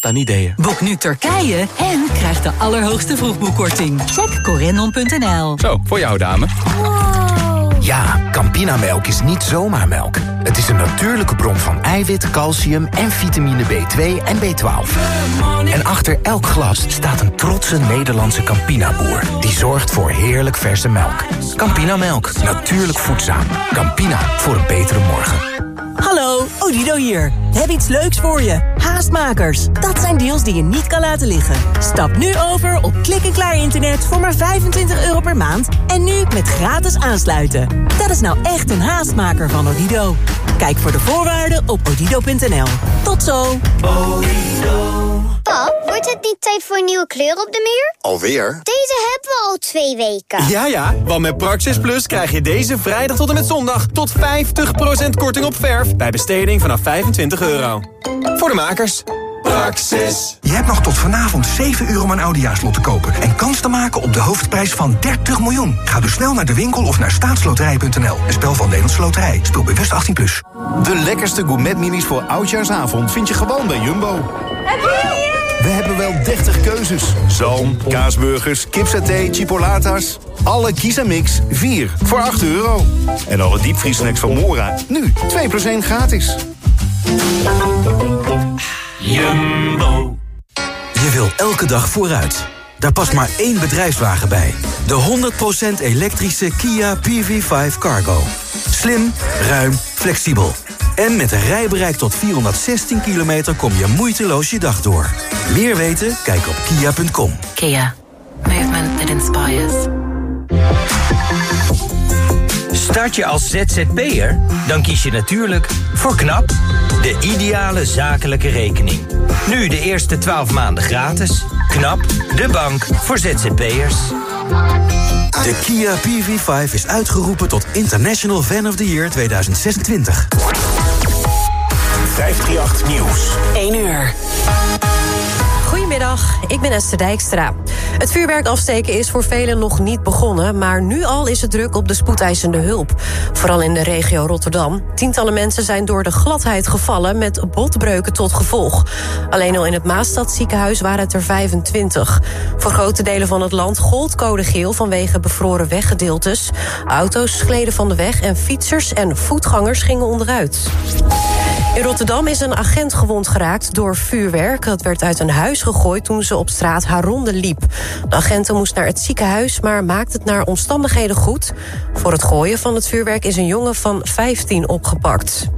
aan ideeën. Boek nu Turkije en krijg de allerhoogste vroegboekkorting. Check corendon.nl. Zo, voor jou dame. Ja, Campinamelk is niet zomaar melk. Het is een natuurlijke bron van eiwit, calcium en vitamine B2 en B12. En achter elk glas staat een trotse Nederlandse Campina-boer... die zorgt voor heerlijk verse melk. Campinamelk, natuurlijk voedzaam. Campina, voor een betere morgen. Hallo, Odido hier. We hebben iets leuks voor je. Haastmakers. Dat zijn deals die je niet kan laten liggen. Stap nu over op klik-en-klaar internet voor maar 25 euro per maand... en nu met gratis aansluiten. Dat is nou echt een haastmaker van Odido. Kijk voor de voorwaarden op odido.nl. Tot zo. Pap, wordt het niet tijd voor een nieuwe kleur op de muur? Alweer? Deze hebben we al twee weken. Ja, ja, want met Praxis Plus krijg je deze vrijdag tot en met zondag... tot 50% korting op verf bij besteding vanaf 25 euro. Voor de makers. Praxis. Je hebt nog tot vanavond 7 uur om een Audiaslot te kopen... en kans te maken op de hoofdprijs van 30 miljoen. Ga dus snel naar de winkel of naar staatsloterij.nl. Een spel van Nederlandse Loterij. Speel bewust 18+. Plus. De lekkerste gourmetminis voor Oudjaarsavond vind je gewoon bij Jumbo. We hebben wel 30 keuzes. Zalm, kaasburgers, kipsaté, chipolatas. Alle kies en mix, 4 voor 8 euro. En alle diepvriesnacks van Mora, nu 2 plus 1 gratis. Jumbo. Je wil elke dag vooruit. Daar past maar één bedrijfswagen bij. De 100% elektrische Kia PV5 Cargo. Slim, ruim, flexibel. En met een rijbereik tot 416 kilometer kom je moeiteloos je dag door. Meer weten? Kijk op kia.com. Kia. Movement that inspires. Start je als ZZP'er? Dan kies je natuurlijk voor KNAP, de ideale zakelijke rekening. Nu de eerste 12 maanden gratis. KNAP, de bank voor ZZP'ers. De Kia PV5 is uitgeroepen tot International Fan of the Year 2026. 538 Nieuws. 1 uur. Goedemiddag, ik ben Esther Dijkstra. Het vuurwerk afsteken is voor velen nog niet begonnen... maar nu al is het druk op de spoedeisende hulp. Vooral in de regio Rotterdam. Tientallen mensen zijn door de gladheid gevallen... met botbreuken tot gevolg. Alleen al in het Maastadziekenhuis waren het er 25. Voor grote delen van het land gold code geel... vanwege bevroren weggedeeltes. Auto's gleden van de weg en fietsers en voetgangers gingen onderuit. In Rotterdam is een agent gewond geraakt door vuurwerk. Dat werd uit een huis gegooid toen ze op straat haar ronde liep. De agenten moest naar het ziekenhuis, maar maakt het naar omstandigheden goed. Voor het gooien van het vuurwerk is een jongen van 15 opgepakt.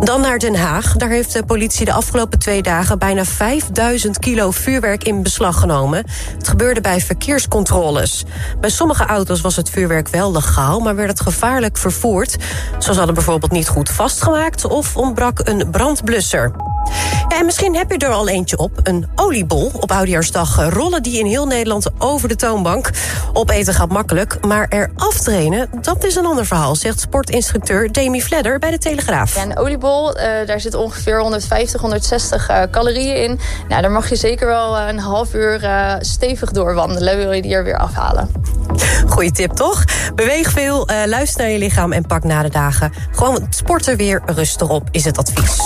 Dan naar Den Haag. Daar heeft de politie de afgelopen twee dagen... bijna 5000 kilo vuurwerk in beslag genomen. Het gebeurde bij verkeerscontroles. Bij sommige auto's was het vuurwerk wel legaal... maar werd het gevaarlijk vervoerd. Zo hadden bijvoorbeeld niet goed vastgemaakt... of ontbrak een brandblusser. Ja, en misschien heb je er al eentje op. Een oliebol op Oudejaarsdag. Rollen die in heel Nederland over de toonbank. Opeten gaat makkelijk, maar er aftrainen... dat is een ander verhaal, zegt sportinstructeur Demi Fledder bij de Telegraaf. Ja, een oliebol, uh, daar zit ongeveer 150, 160 uh, calorieën in. Nou, daar mag je zeker wel een half uur uh, stevig doorwandelen... wil je die er weer afhalen. Goeie tip, toch? Beweeg veel, luister naar je lichaam en pak na de dagen... gewoon sporten weer rustig op, is het advies.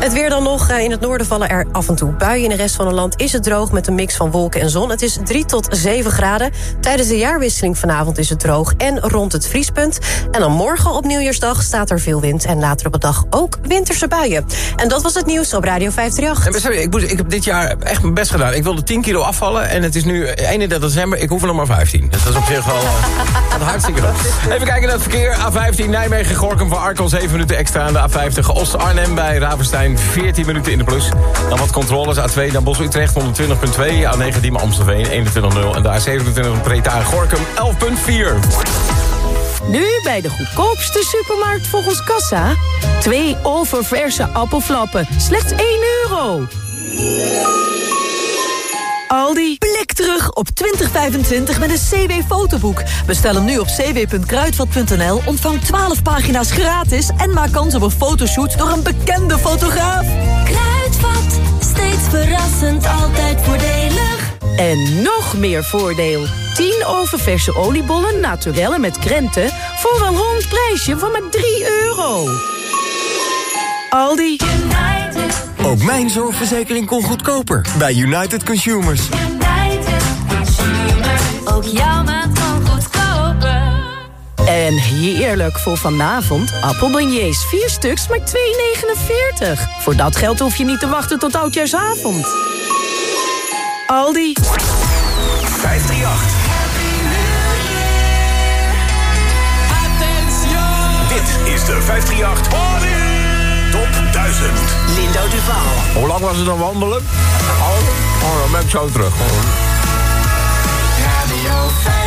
Het weer dan nog. In het noorden vallen er af en toe buien. In de rest van het land is het droog met een mix van wolken en zon. Het is 3 tot 7 graden. Tijdens de jaarwisseling vanavond is het droog en rond het vriespunt. En dan morgen op nieuwjaarsdag staat er veel wind. En later op de dag ook winterse buien. En dat was het nieuws op Radio 538. sorry, ik, ik heb dit jaar echt mijn best gedaan. Ik wilde 10 kilo afvallen en het is nu 31 december. Ik hoef er nog maar 15. Dus dat is op zich wel uh, hartstikke goed. Even kijken naar het verkeer. A15 Nijmegen, Gorkum van Arkel 7 minuten extra aan de A50. Oost Arnhem bij Ravenstein 14 minuten in de plus. Dan wat controles. A2 Dan Bos Utrecht 120.2. A9 Diemen Amstelveen 21.0. En de A27 Preta Gorkum 11.4. Nu bij de goedkoopste supermarkt volgens Kassa. Twee oververse appelflappen. Slechts 1 euro. Aldi. Blik terug op 2025 met een CW-fotoboek. Bestel hem nu op cw.kruidvat.nl, ontvang 12 pagina's gratis... en maak kans op een fotoshoot door een bekende fotograaf. Kruidvat, steeds verrassend, altijd voordelig. En nog meer voordeel. 10 oververse oliebollen naturelle met krenten... voor een rond prijsje van maar 3 euro. Aldi. Ook mijn zorgverzekering kon goedkoper. Bij United Consumers. United Consumers. Ook jouw maand kan goedkoper. En heerlijk voor vanavond. Appelbeignets, 4 stuks, maar 2,49. Voor dat geld hoef je niet te wachten tot oudjaarsavond. Aldi. 538. Dit is de 538 Top 1000. Lindo Duval. Hoe lang was het dan wandelen? Oh, oh dan ben ik zo terug. Radio 538.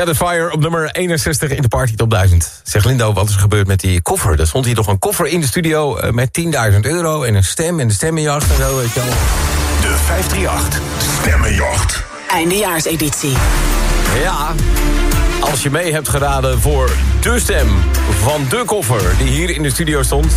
Satisfier op nummer 61 in de Party Top 1000. Zeg Lindo, wat is er gebeurd met die koffer? Er stond hier nog een koffer in de studio eh, met 10.000 euro... en een stem en de stemmenjacht en zo, weet je wel. De 538 Stemmenjacht. Eindejaarseditie. Ja, als je mee hebt geraden voor de stem van de koffer... die hier in de studio stond...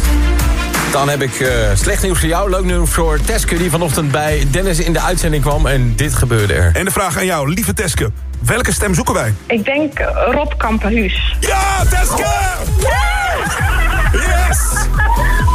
dan heb ik eh, slecht nieuws voor jou. Leuk nieuws voor Teske, die vanochtend bij Dennis in de uitzending kwam... en dit gebeurde er. En de vraag aan jou, lieve Teske. Welke stem zoeken wij? Ik denk Rob Kamperhuis. Ja, Teske! Yes!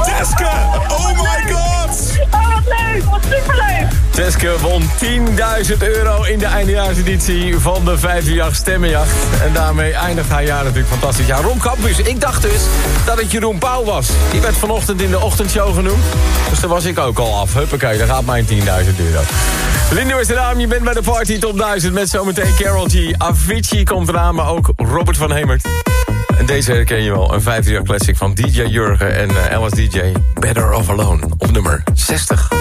Teske! Oh my god! Oh, wat leuk! Wat superleuk! Teske won 10.000 euro in de eindejaarseditie van de 538 Stemmenjacht. En daarmee eindigt haar jaar natuurlijk fantastisch. Ja, Ron Campus, ik dacht dus dat het Jeroen Pauw was. Die werd vanochtend in de ochtendshow genoemd. Dus daar was ik ook al af. Huppakee, daar gaat mijn 10.000 euro. Lindo is de naam, je bent bij de Party Top 1000 met zometeen Carol G. Avicii komt eraan, maar ook Robert van Hemert. En deze herken je wel, een 538 classic van DJ Jurgen en uh, LS DJ. Better Off Alone, op nummer 60.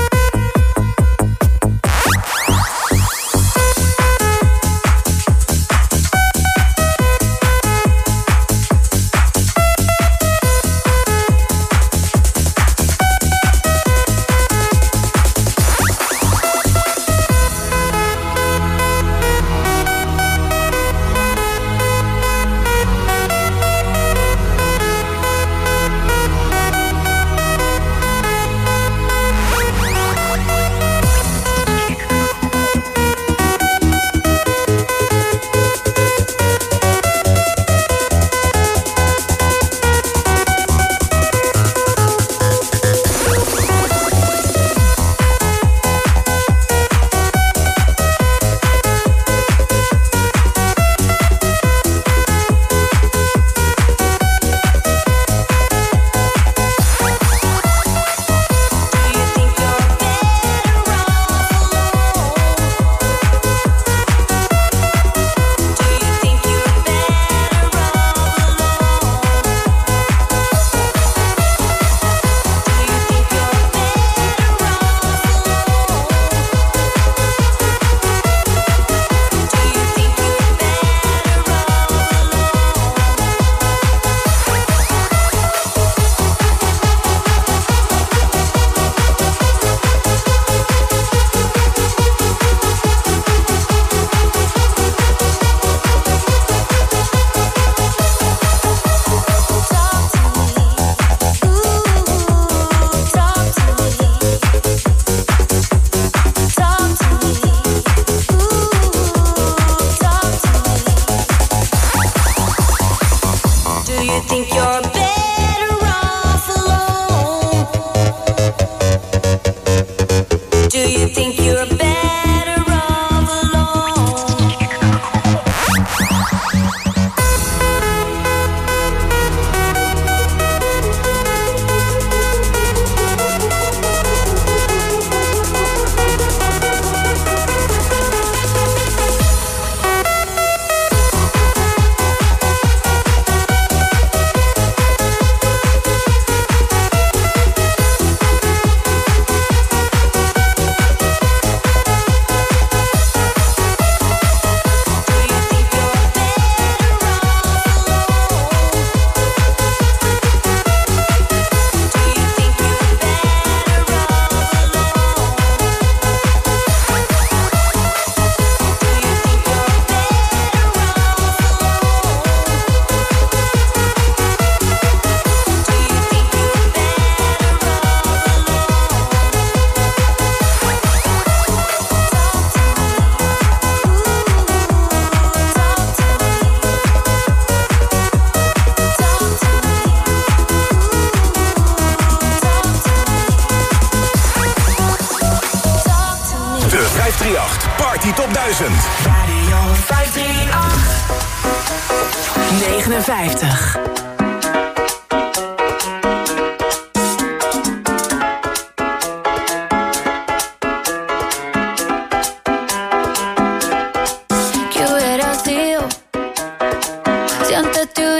Antes te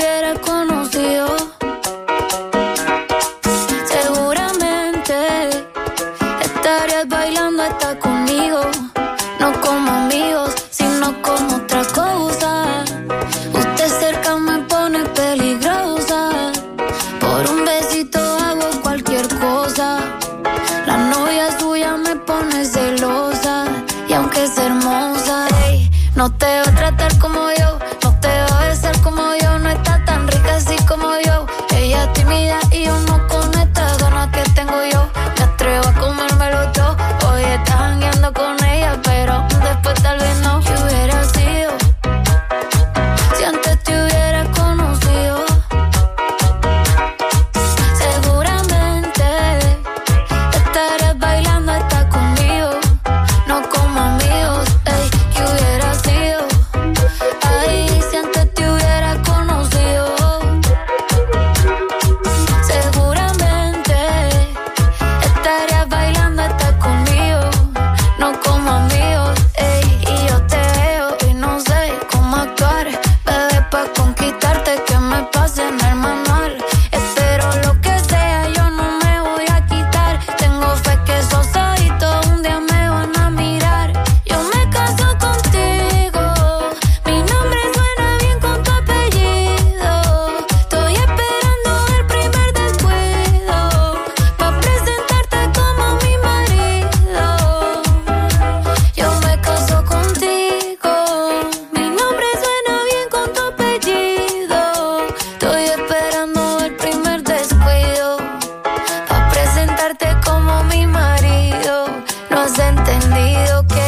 mi marido. No has entendido que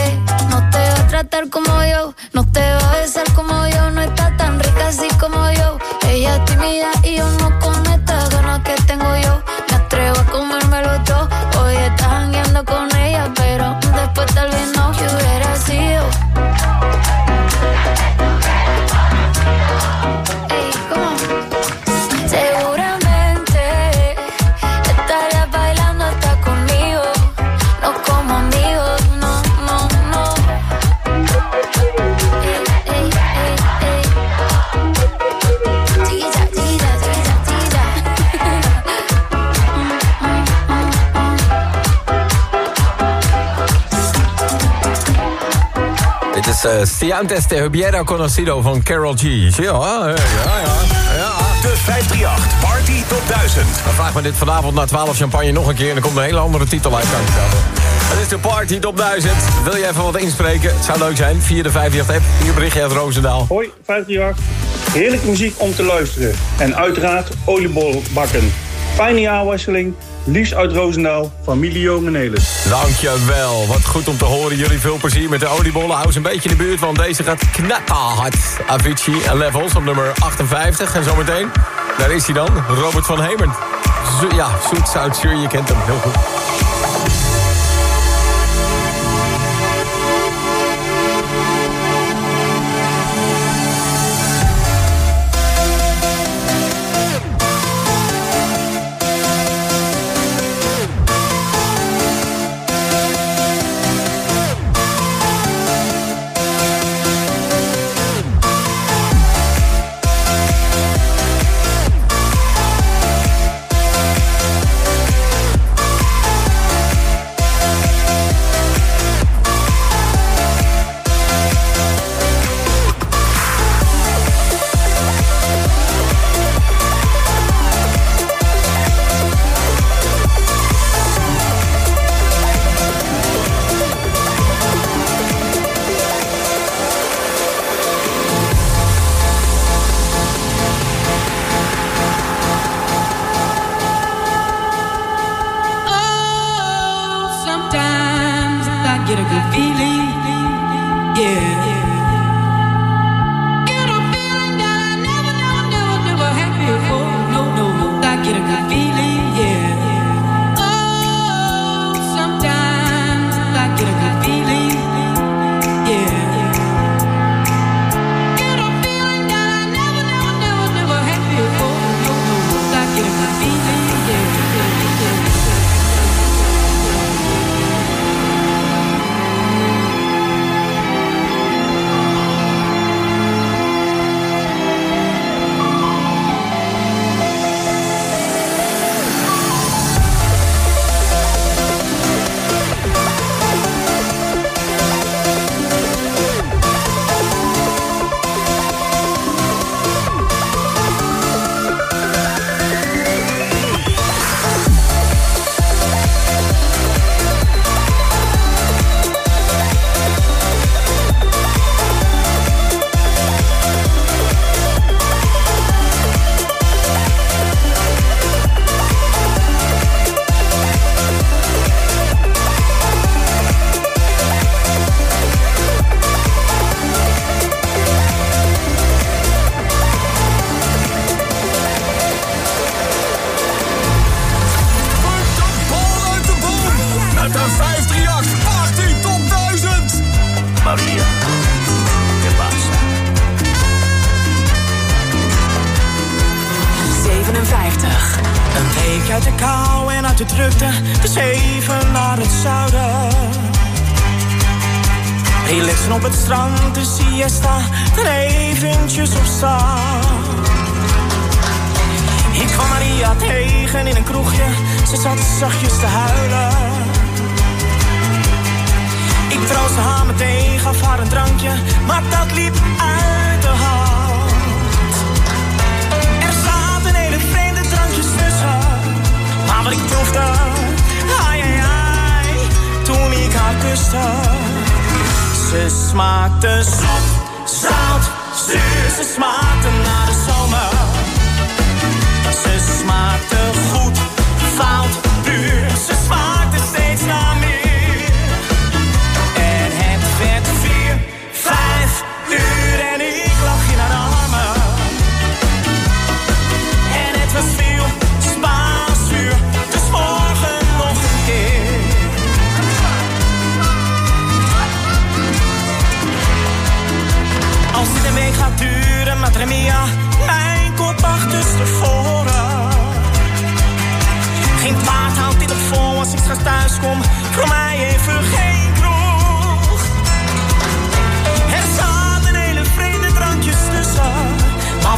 no te va a tratar como yo. No te va a besar como yo. No está tan rica así como yo. Ella es tímida Si antes te hubiera conocido van Carol G. Ja, ja, ja. ja. De 538 Party Top 1000. Dan vraag me dit vanavond na 12 champagne nog een keer... en er komt een hele andere titel uit. Het is de Party Top 1000. Wil je even wat inspreken? Het zou leuk zijn. Via de 58 app. Hier berichtje uit Roosendaal. Hoi, 538. Heerlijke muziek om te luisteren. En uiteraard oliebol bakken. Fijne jaarwisseling. Liefst uit Roosendaal, familie Jong en Elis. Dankjewel. Wat goed om te horen. Jullie veel plezier met de oliebollen. Hou ze een beetje in de buurt, want deze gaat knetterhard. Avicii en Levels op nummer 58. En zometeen, daar is hij dan, Robert van Hemert. Ja, zoet, zout, zuur, je kent hem heel goed.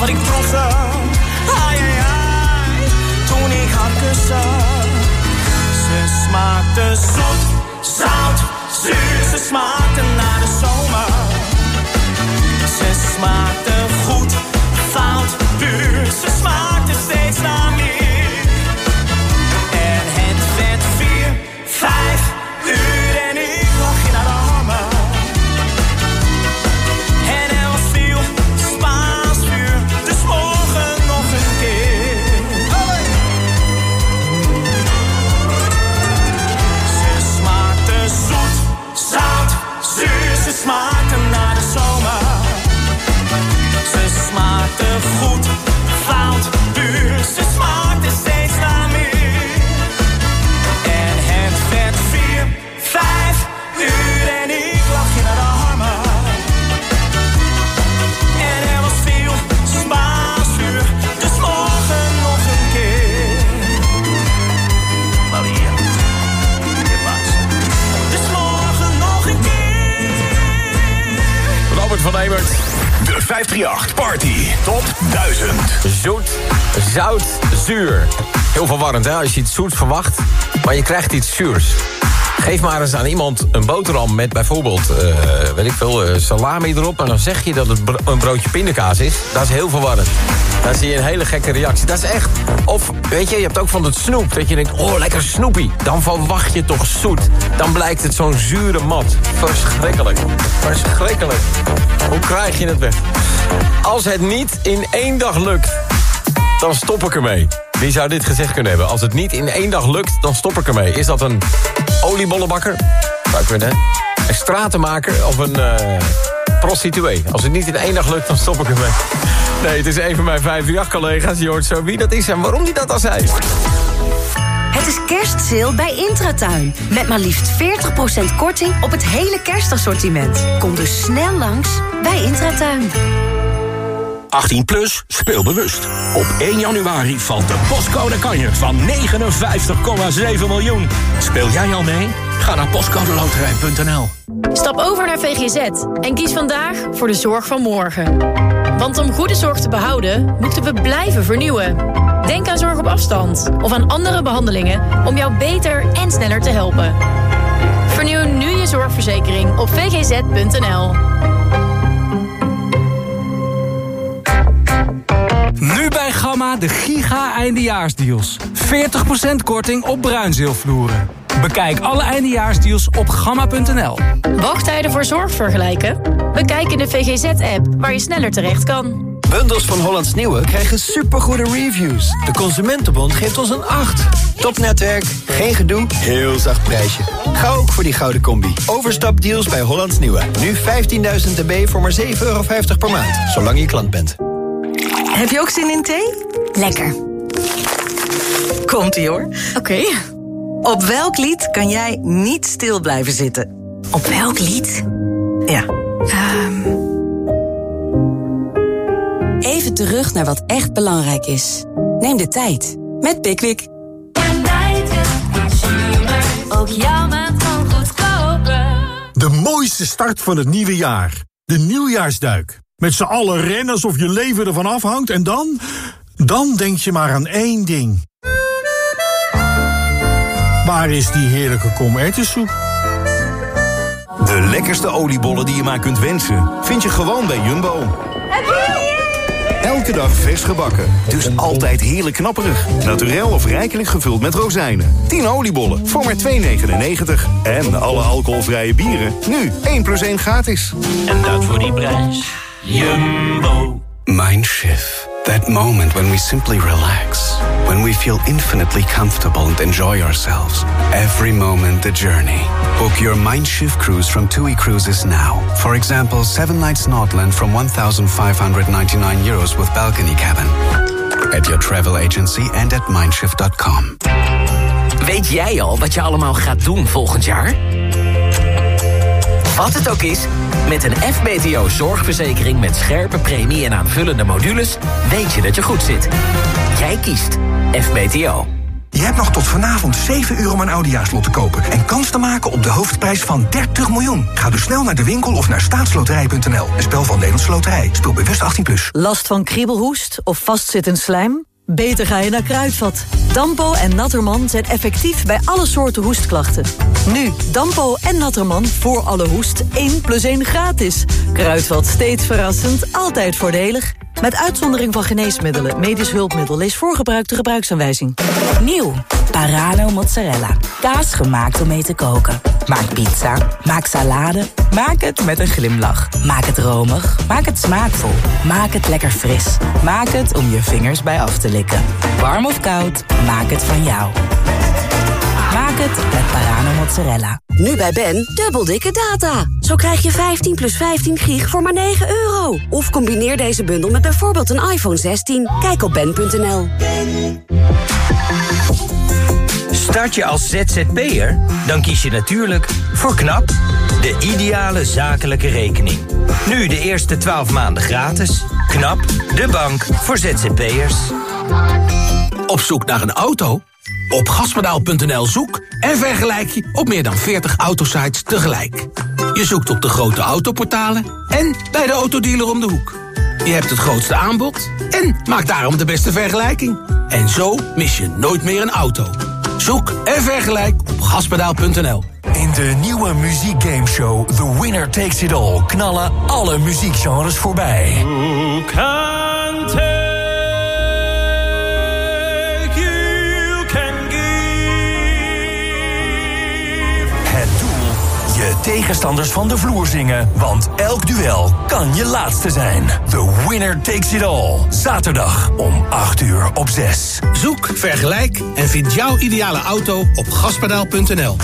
Ik proefde, ai ai ai, toen ik haar kuste. Ze smaakte zoet, zout, zuur. Ze smaakte naar de zomer. Ze smaakte goed, fout, puur. Ze smaakte steeds 538 Party Top 1000. Zoet, zout, zuur. Heel verwarrend hè, als je iets zoets verwacht, maar je krijgt iets zuurs. Geef maar eens aan iemand een boterham met bijvoorbeeld, eh, weet ik veel, eh, salami erop... en dan zeg je dat het een broodje pindakaas is. Dat is heel verwarrend. Dan zie je een hele gekke reactie. Dat is echt... Of, weet je, je hebt ook van het snoep, dat je denkt... oh, lekker snoepie. Dan verwacht je toch zoet. Dan blijkt het zo'n zure mat. Verschrikkelijk. Verschrikkelijk. Hoe krijg je het weg? Als het niet in één dag lukt, dan stop ik ermee. Wie zou dit gezegd kunnen hebben? Als het niet in één dag lukt, dan stop ik ermee. Is dat een oliebollenbakker? Zou kunnen, hè? Een stratenmaker of een eh, prostituee? Als het niet in één dag lukt, dan stop ik ermee. Nee, het is een van mijn 538-collega's. Je hoort zo wie dat is en waarom die dat al zei. Het is kerstsale bij Intratuin. Met maar liefst 40% korting op het hele kerstassortiment. Kom dus snel langs bij Intratuin. 18 plus, speel bewust. Op 1 januari valt de postcode kanjer van 59,7 miljoen. Speel jij al mee? Ga naar postcodeloterij.nl. Stap over naar VGZ en kies vandaag voor de zorg van morgen. Want om goede zorg te behouden, moeten we blijven vernieuwen. Denk aan zorg op afstand of aan andere behandelingen om jou beter en sneller te helpen. Vernieuw nu je zorgverzekering op vgz.nl. Nu bij Gamma de giga eindejaarsdeals. 40% korting op bruinzeelvloeren. Bekijk alle eindejaarsdeals op gamma.nl. Wachttijden voor zorg vergelijken? Bekijk in de VGZ-app waar je sneller terecht kan. Bundels van Hollands Nieuwe krijgen supergoede reviews. De Consumentenbond geeft ons een 8. Topnetwerk, geen gedoe, heel zacht prijsje. Ga ook voor die gouden combi. Overstapdeals bij Hollands Nieuwe. Nu 15.000 dB voor maar 7,50 euro per maand. Zolang je klant bent. Heb je ook zin in thee? Lekker. Komt-ie hoor. Oké. Op welk lied kan jij niet stil blijven zitten? Op welk lied? Ja. Ehm. Even terug naar wat echt belangrijk is. Neem de tijd met Pickwick. Ook jouw maand kan goedkoper. De mooiste start van het nieuwe jaar. De nieuwjaarsduik. Met z'n allen rennen alsof je leven ervan afhangt en dan... Dan denk je maar aan één ding. Waar is die heerlijke komertensoep? De lekkerste oliebollen die je maar kunt wensen... vind je gewoon bij Jumbo. Elke dag vers gebakken, dus altijd heerlijk knapperig. Naturel of rijkelijk gevuld met rozijnen. 10 oliebollen voor maar 2,99. En alle alcoholvrije bieren, nu 1 plus 1 gratis. En dat voor die prijs. Jumbo. Mindshift. That moment when we simply relax. When we feel infinitely comfortable and enjoy ourselves. Every moment the journey. Book your Mindshift cruise from TUI Cruises now. For example, 7 nights Nordland from 1,599 euros with balcony cabin. At your travel agency and at mindshift.com. Weet jij al wat je allemaal gaat doen volgend jaar? Wat het ook is, met een FBTO zorgverzekering met scherpe premie en aanvullende modules weet je dat je goed zit. Jij kiest FBTO. Je hebt nog tot vanavond 7 uur om een oudejaarslot te kopen... en kans te maken op de hoofdprijs van 30 miljoen. Ga dus snel naar de winkel of naar staatsloterij.nl. Een spel van Nederlandse Loterij. Speel bewust 18+. Plus. Last van kriebelhoest of vastzittend slijm? Beter ga je naar Kruidvat. Dampo en Natterman zijn effectief bij alle soorten hoestklachten. Nu, Dampo en Natterman voor alle hoest 1 plus 1 gratis. Kruidvat steeds verrassend, altijd voordelig. Met uitzondering van geneesmiddelen, medisch hulpmiddel... lees voorgebruikte gebruiksaanwijzing. Nieuw. Parano mozzarella. Kaas gemaakt om mee te koken. Maak pizza. Maak salade. Maak het met een glimlach. Maak het romig. Maak het smaakvol. Maak het lekker fris. Maak het om je vingers bij af te likken. Warm of koud, maak het van jou. Maak het met Parano mozzarella. Nu bij Ben, dubbel dikke data. Zo krijg je 15 plus 15 gig voor maar 9 euro. Of combineer deze bundel met bijvoorbeeld een iPhone 16. Kijk op ben.nl. Start je als ZZP'er? Dan kies je natuurlijk voor KNAP, de ideale zakelijke rekening. Nu de eerste 12 maanden gratis. KNAP, de bank voor ZZP'ers. Op zoek naar een auto? Op gaspedaal.nl zoek en vergelijk je op meer dan 40 autosites tegelijk. Je zoekt op de grote autoportalen en bij de autodealer om de hoek. Je hebt het grootste aanbod en maakt daarom de beste vergelijking. En zo mis je nooit meer een auto. Zoek en vergelijk op gaspedaal.nl. In de nieuwe muziekgameshow The Winner Takes It All knallen alle muziekgenres voorbij. Je tegenstanders van de vloer zingen. Want elk duel kan je laatste zijn. The Winner Takes It All. Zaterdag om 8 uur op 6. Zoek, vergelijk en vind jouw ideale auto op gaspedaal.nl.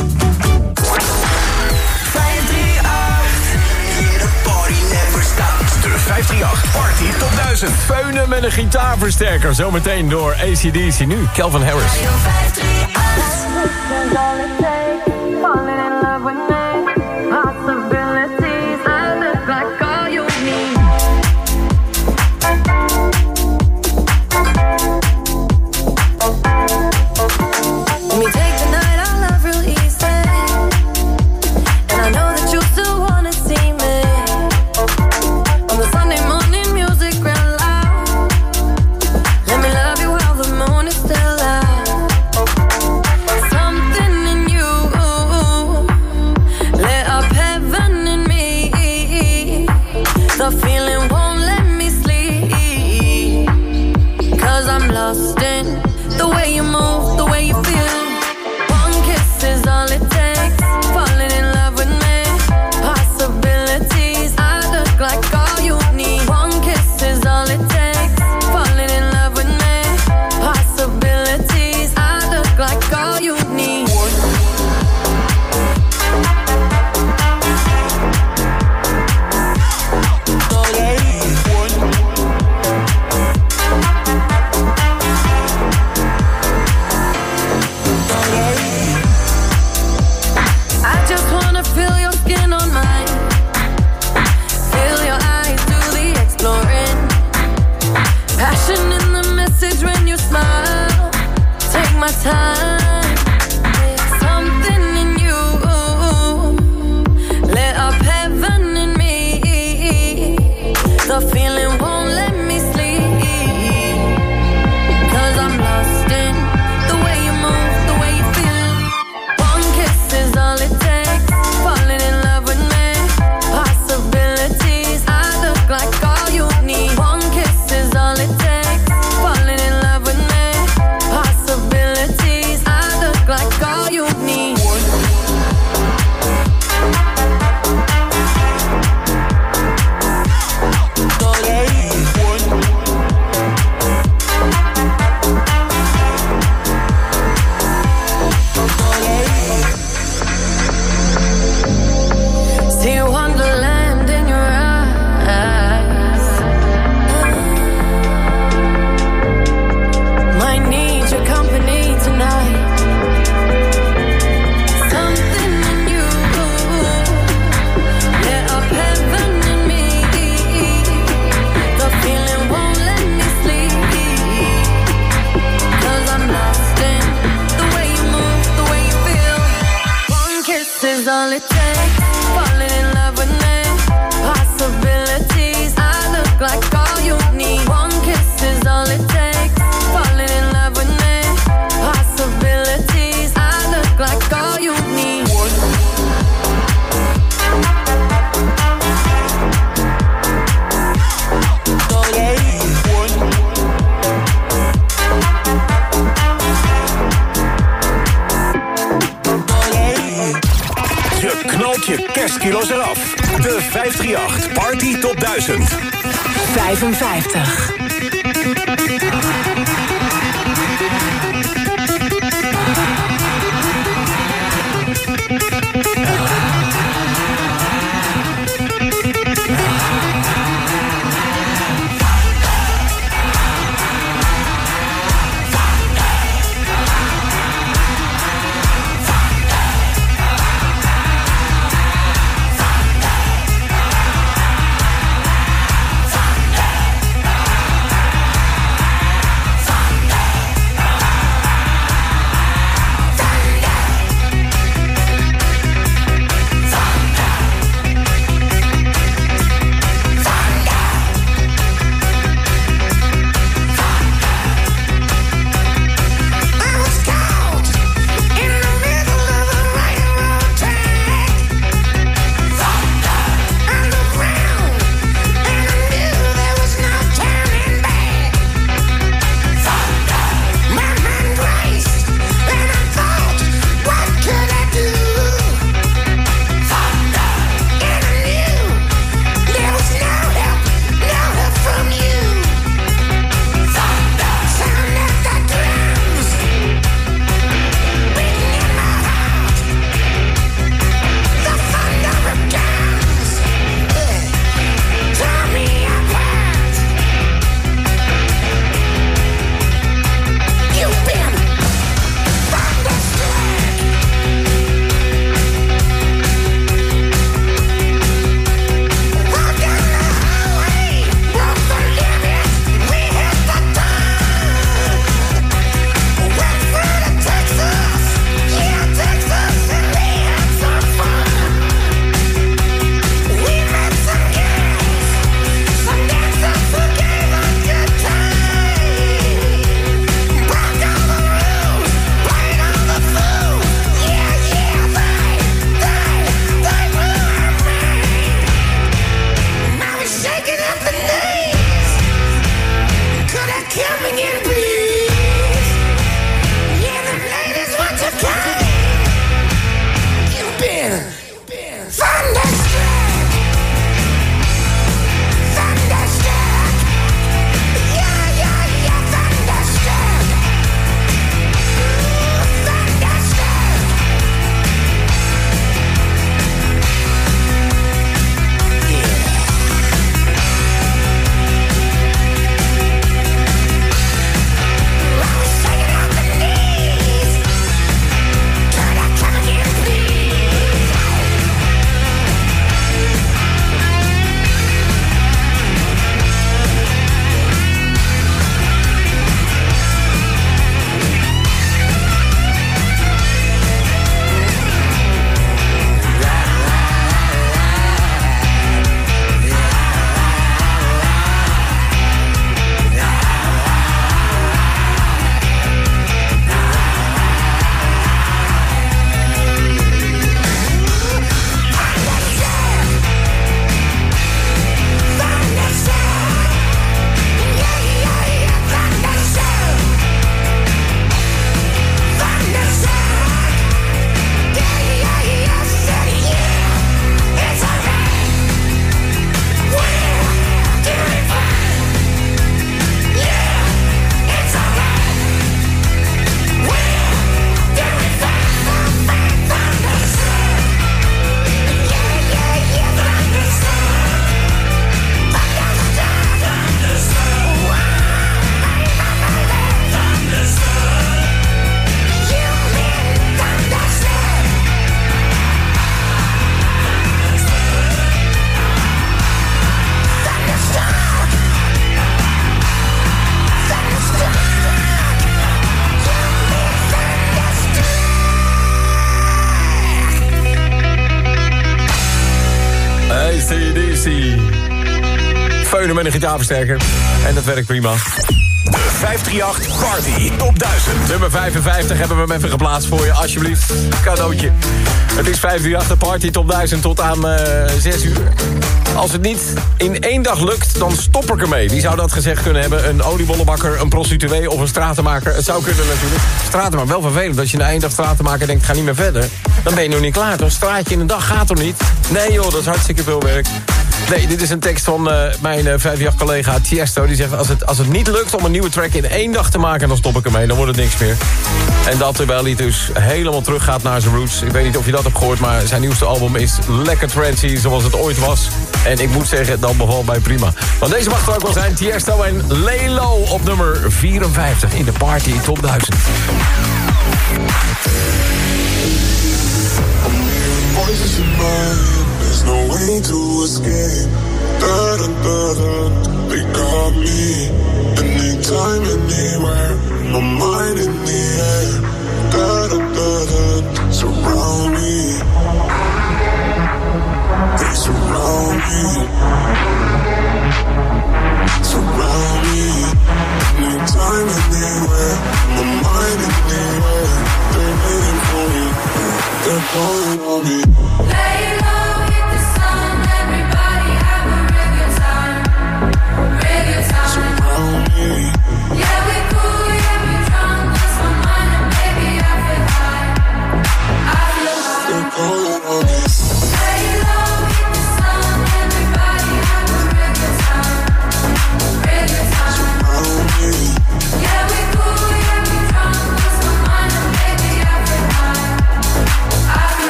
De 538 Party Top 1000. Feunen met een gitaarversterker. Zometeen door ACDC nu. Calvin Harris. Met een gitaarversterker. En dat werkt prima. De 538 Party Top 1000. Nummer 55 hebben we hem even geplaatst voor je, alsjeblieft. Cadeautje. Het is 538 de Party Top 1000 tot aan eh 6 uur. Als het niet in één dag lukt, dan stop ik ermee. Wie zou dat gezegd kunnen hebben? Een oliebollenbakker, een prostituee of een stratenmaker? Het zou kunnen natuurlijk. Stratenmaker, wel vervelend. Als je na één dag stratenmaker denkt, ga niet meer verder. Dan ben je nog niet klaar. Een straatje in een dag gaat toch niet? Nee joh, dat is hartstikke veel werk. Nee, dit is een tekst van eh, mijn eh, 5 collega Tiesto. Die zegt, als het, als het niet lukt om een nieuwe track in één dag te maken... dan stop ik ermee, dan wordt het niks meer. En dat terwijl hij dus helemaal terug gaat naar zijn roots. Ik weet niet of je dat hebt gehoord, maar zijn nieuwste album is lekker trendy... zoals het ooit was. En ik moet zeggen, dat bevalt mij prima. Want deze mag er ook wel zijn. Tiesto en Lelo op nummer 54 in de Party Top 1000. Voices no way to escape. Da da da da, they got me. Anytime, anywhere, my mind in the air. Da da da da, surround me. They surround me. Surround me. Anytime, anywhere, my mind in the air. They're waiting for me. They're calling on me. Lay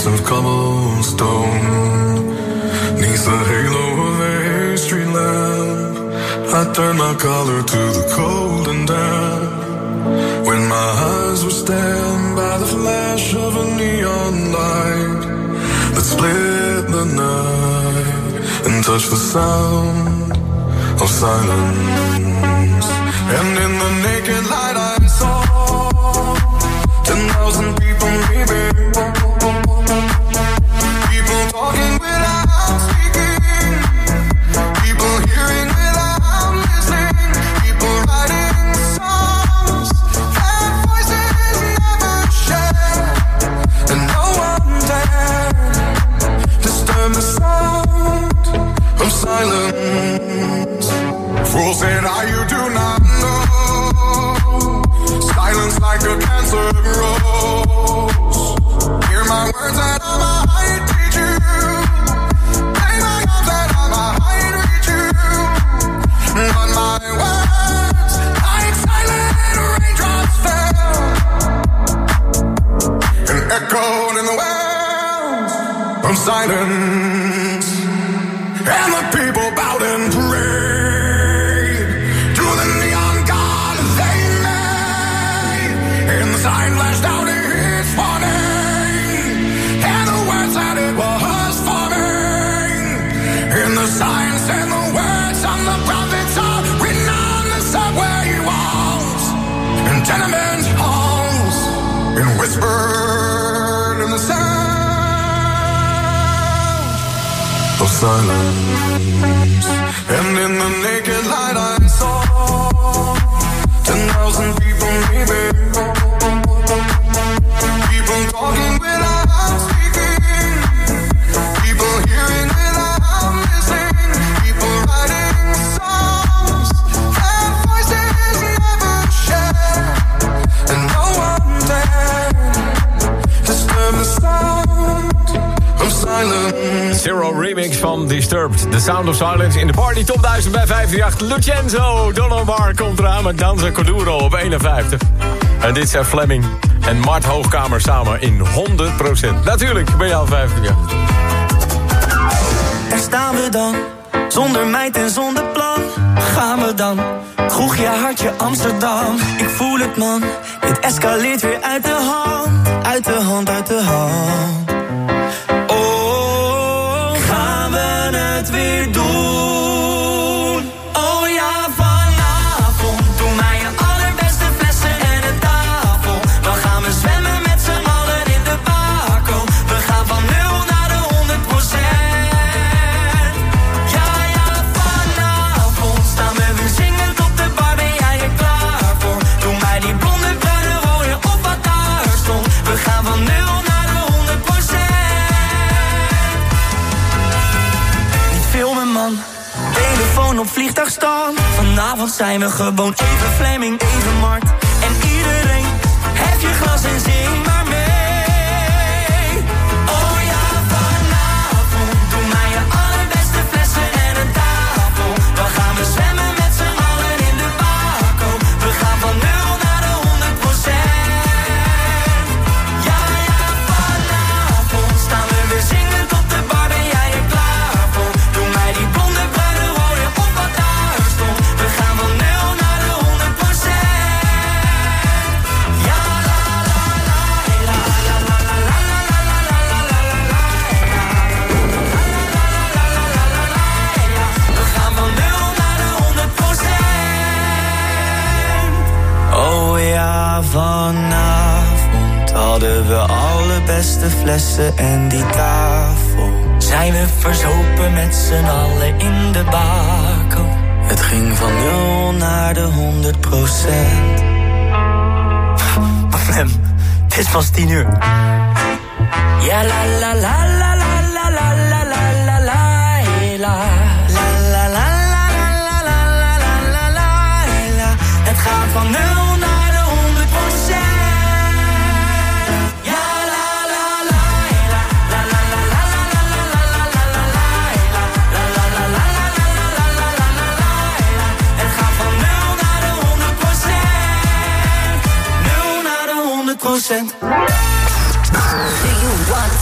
streets of cobblestone. Neath the halo of a street lamp, I turned my collar to the cold and damp. When my eyes were stabbed by the flash of a neon light that split the night and touched the sound of silence. And in the naked light, I saw ten thousand people leaving. Hear my words and I my arms and I. But my words, like silent raindrops fell and echoed in the wells of silence. And the people bowed in In the sound of silence, and in the naked light. van Disturbed. The Sound of Silence in de party top 1000 bij 58. Lucenzo Donovar komt eraan met Danza Corduro op 51. En dit zijn Fleming en Mart Hoogkamer samen in 100%. Natuurlijk bij al 58. Daar staan we dan, zonder meid en zonder plan. Gaan we dan, kroegje hartje Amsterdam. Ik voel het man, dit escaleert weer uit de hand. Uit de hand, uit de hand. vliegtuig staan. Vanavond zijn we gewoon even Fleming, even Mart. En iedereen, heeft je glas en zing maar.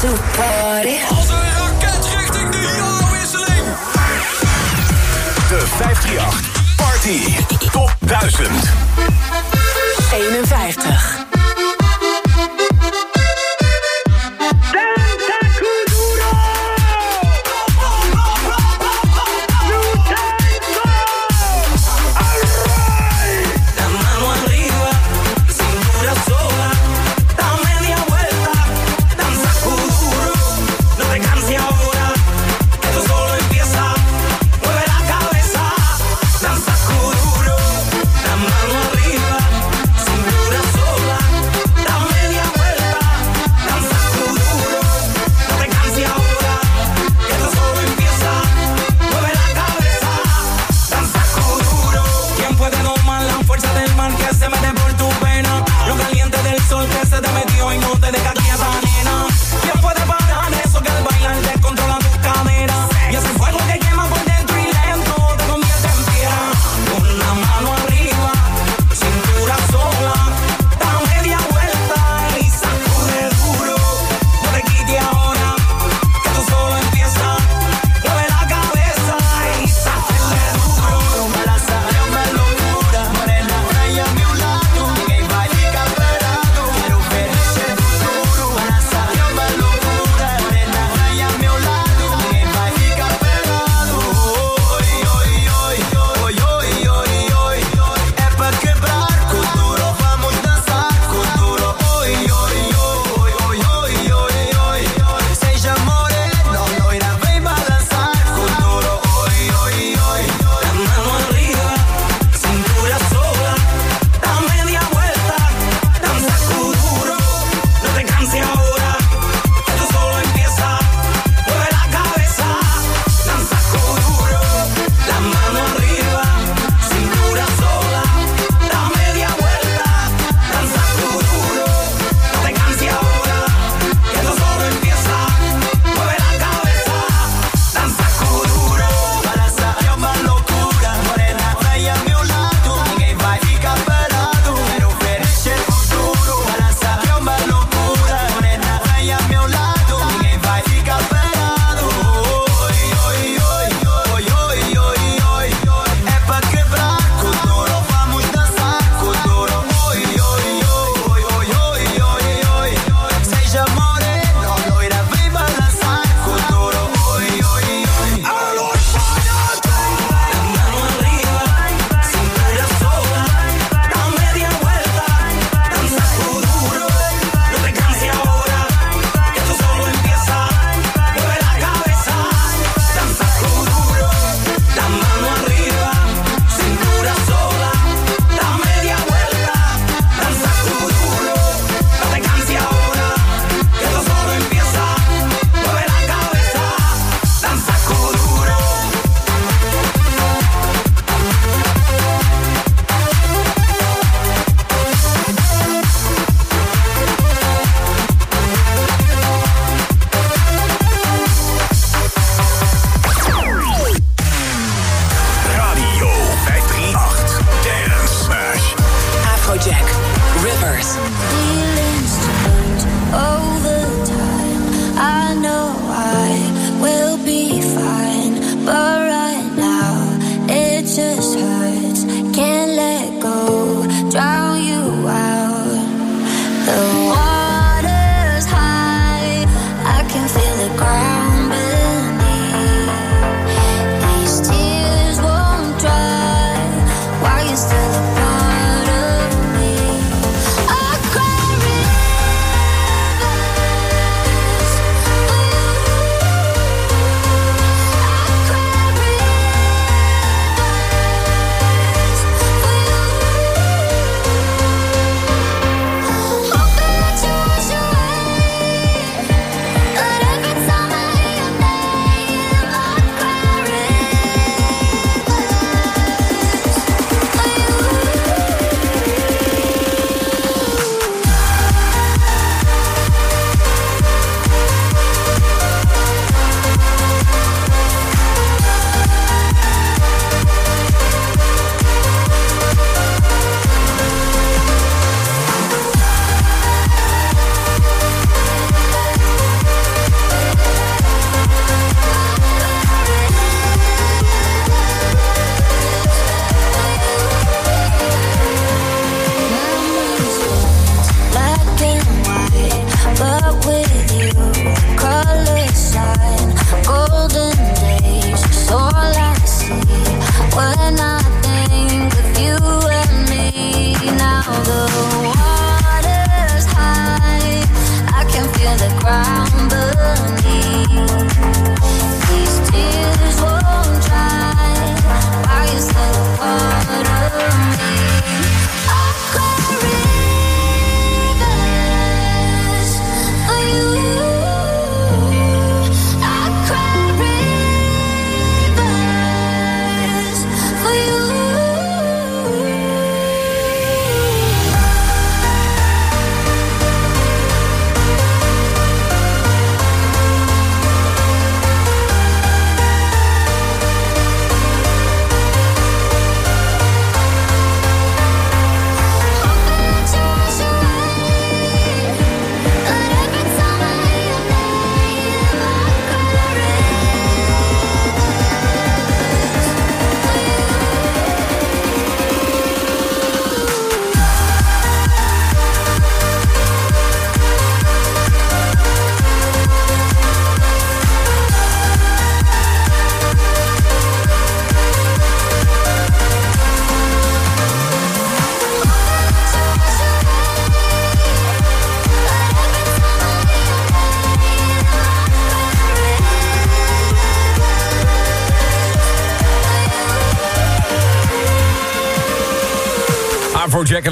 too.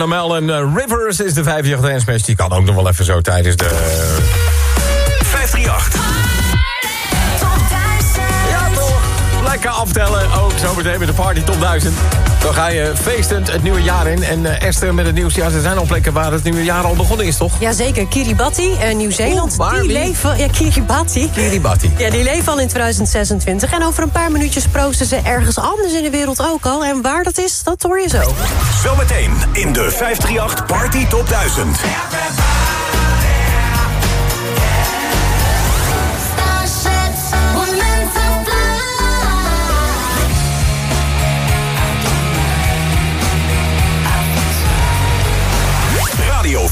Amel en eh, Rivers is de 58 dance smash. Die kan ook nog wel even zo tijdens de... 538. Ja, toch. Lekker aftellen. Ook zo meteen met de Party Top 1000. Dan ga je feestend het nieuwe jaar in. En eh, Esther met het nieuws. Ja, er zijn al plekken waar het nieuwe jaar al begonnen is, toch? Jazeker, Kiribati, eh, Nieuw-Zeeland. Die wie? leven... Ja, Kiribati. Kiribati. Ja, die leven al in 2026. En over een paar minuutjes proosten ze ergens anders in de wereld ook al. En waar dat is, dat hoor je zo. Zometeen in de 538 Party Top 1000.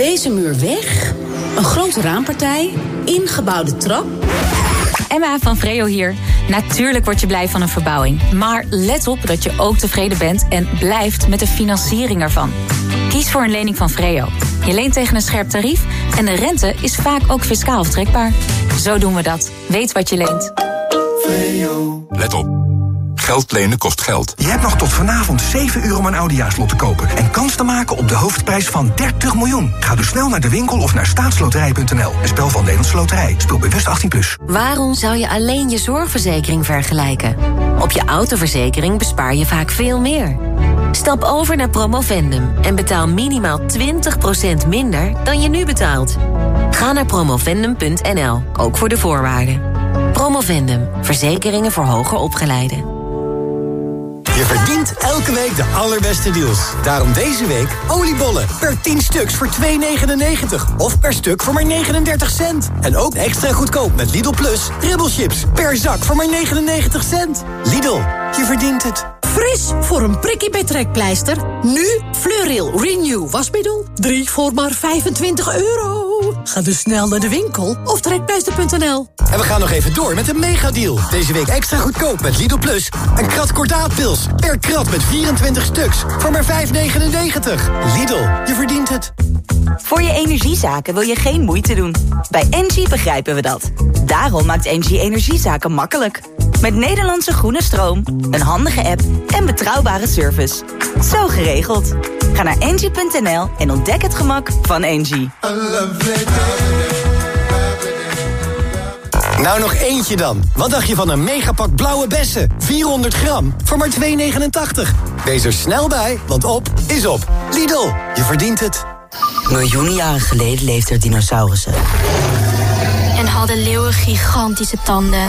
Deze muur weg, een grote raampartij, ingebouwde trap. Emma van Vreo hier. Natuurlijk word je blij van een verbouwing. Maar let op dat je ook tevreden bent en blijft met de financiering ervan. Kies voor een lening van Vreo. Je leent tegen een scherp tarief en de rente is vaak ook fiscaal aftrekbaar. Zo doen we dat. Weet wat je leent. Let op. Geld lenen kost geld. Je hebt nog tot vanavond 7 uur om een oudejaarslot te kopen... en kans te maken op de hoofdprijs van 30 miljoen. Ga dus snel naar de winkel of naar staatsloterij.nl. Een spel van Nederlandse Loterij. Speel bewust 18+. Plus. Waarom zou je alleen je zorgverzekering vergelijken? Op je autoverzekering bespaar je vaak veel meer. Stap over naar Promovendum en betaal minimaal 20% minder dan je nu betaalt. Ga naar promovendum.nl, ook voor de voorwaarden. Promovendum, verzekeringen voor hoger opgeleiden. Je verdient elke week de allerbeste deals. Daarom deze week oliebollen per 10 stuks voor 2,99. Of per stuk voor maar 39 cent. En ook extra goedkoop met Lidl Plus ribbelchips per zak voor maar 99 cent. Lidl, je verdient het. Fris voor een prikkie bij trekpleister. Nu Fleuril Renew wasmiddel. 3 voor maar 25 euro. Ga dus snel naar de winkel of trekpleister.nl. En we gaan nog even door met een megadeal. Deze week extra goedkoop met Lidl Plus. Een krat kordaatpils per krat met 24 stuks voor maar 5,99. Lidl, je verdient het. Voor je energiezaken wil je geen moeite doen. Bij Engie begrijpen we dat. Daarom maakt Engie energiezaken makkelijk. Met Nederlandse groene stroom, een handige app en betrouwbare service. Zo geregeld. Ga naar engie.nl en ontdek het gemak van Engie. Nou nog eentje dan. Wat dacht je van een megapak blauwe bessen? 400 gram voor maar 2,89. Wees er snel bij, want op is op. Lidl, je verdient het. Miljoenen jaren geleden leefden er dinosaurussen. En hadden leeuwen gigantische tanden.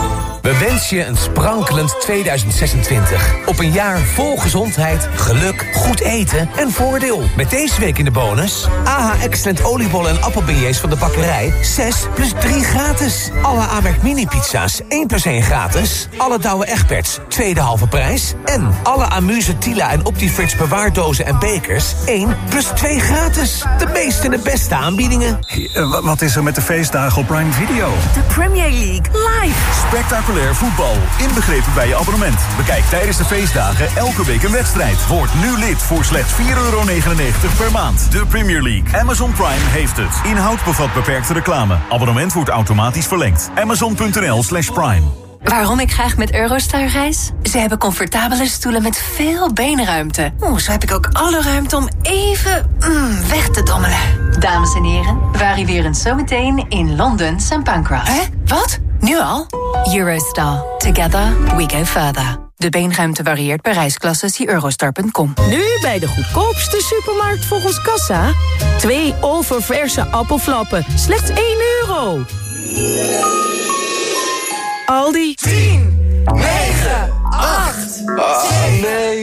We wensen je een sprankelend 2026. Op een jaar vol gezondheid, geluk, goed eten en voordeel. Met deze week in de bonus... AH Excellent oliebollen en appelbeignets van de bakkerij... 6 plus 3 gratis. Alle Amerk mini-pizza's 1 plus 1 gratis. Alle Douwe Egberts, tweede halve prijs. En alle Amuse Tila en Optifrits bewaardozen en bekers... 1 plus 2 gratis. De meeste en de beste aanbiedingen. Wat is er met de feestdagen op Prime Video? De Premier League live. Spectaculair voetbal, inbegrepen bij je abonnement. Bekijk tijdens de feestdagen elke week een wedstrijd. Word nu lid voor slechts 4,99 euro per maand. De Premier League. Amazon Prime heeft het. Inhoud bevat beperkte reclame. Abonnement wordt automatisch verlengd. Amazon.nl slash prime. Waarom ik graag met Eurostar reis? Ze hebben comfortabele stoelen met veel beenruimte. Oeh, zo heb ik ook alle ruimte om even mm, weg te dommelen. Dames en heren, we arriveren zometeen in Londen St. Pancras. Hè? Wat? Nu al? Eurostar. Together we go further. De beenruimte varieert per reisklasse. Zie eurostar.com. Nu bij de goedkoopste supermarkt volgens Kassa. Twee oververse appelflappen. Slechts 1 euro. Aldi. 10, 9, 8, 7,